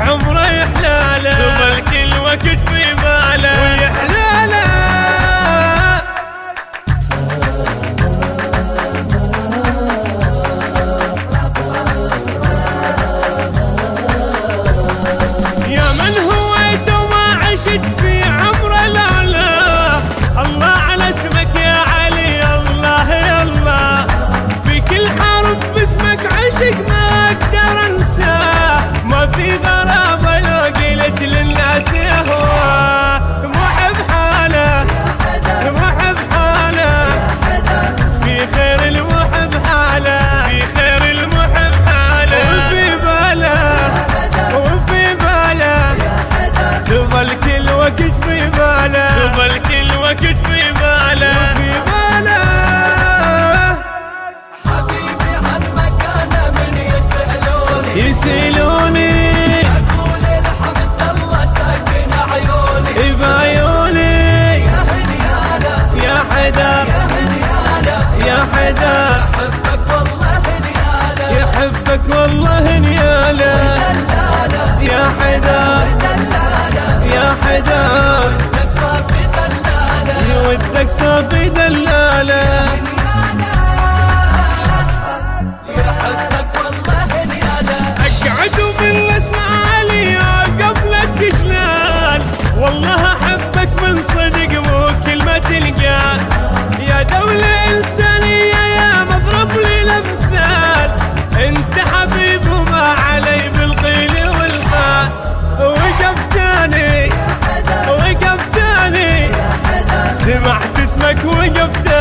عمري أحلى يسألوني الله ساكن عيوني بعيوني يا يحبك والله يحبك والله Bak bu yaptı.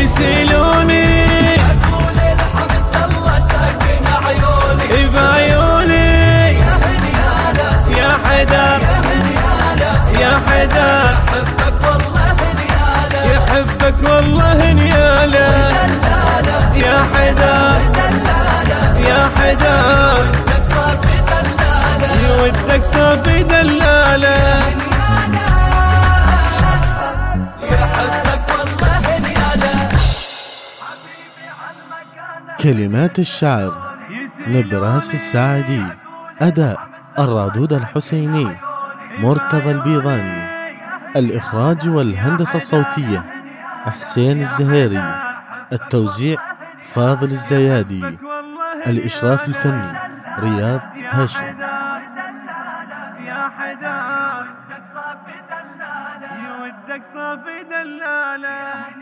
Güzel olur كلمات الشاعر نبراس الساعدي أداء الرادود الحسيني مرتضى البيضاني الإخراج والهندسة الصوتية حسين الزهيري التوزيع فاضل الزيادي الإشراف الفني رياض هاشم. يا حدا يودك صافي دلالة